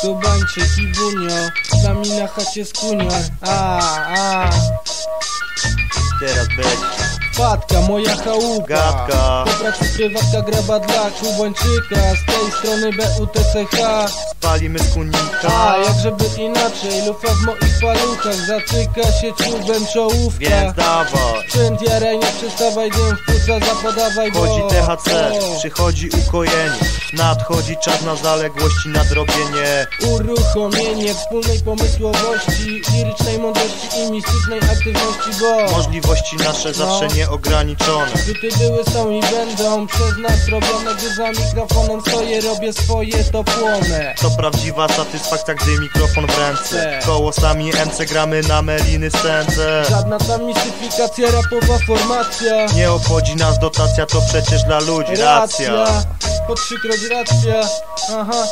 Kubańczyk i bunio Z nami na chacie skunio A, a. Teraz być Wpadka, moja chałupa. Gadka. Po pracy prywatka graba dla Kubańczyka Z tej strony BUTCH Palimy z kunika A, jak żeby inaczej Lufa w moich paluchach Zatyka się czubem czołówka. Więc dawaj. Sprzęt jaraj, nie przestawaj Dym w płuca zapadawaj bo Chodzi THC, o, przychodzi ukojenie. Nadchodzi czas na zaległości, nadrobienie. Uruchomienie wspólnej pomysłowości Lirycznej mądrości i mistycznej aktywności Bo Możliwości nasze zawsze No. Nieograniczone. Rzuty były, są i będą przez nas robione Gdy za mikrofonem stoję, robię swoje, to płonę. To prawdziwa satysfakcja, gdy mikrofon w ręce. Kołosami MC gramy na meliny sędze Żadna tam mistyfikacja, rapowa formacja. Nie obchodzi nas dotacja, to przecież dla ludzi racja. Po trzykroć racja, aha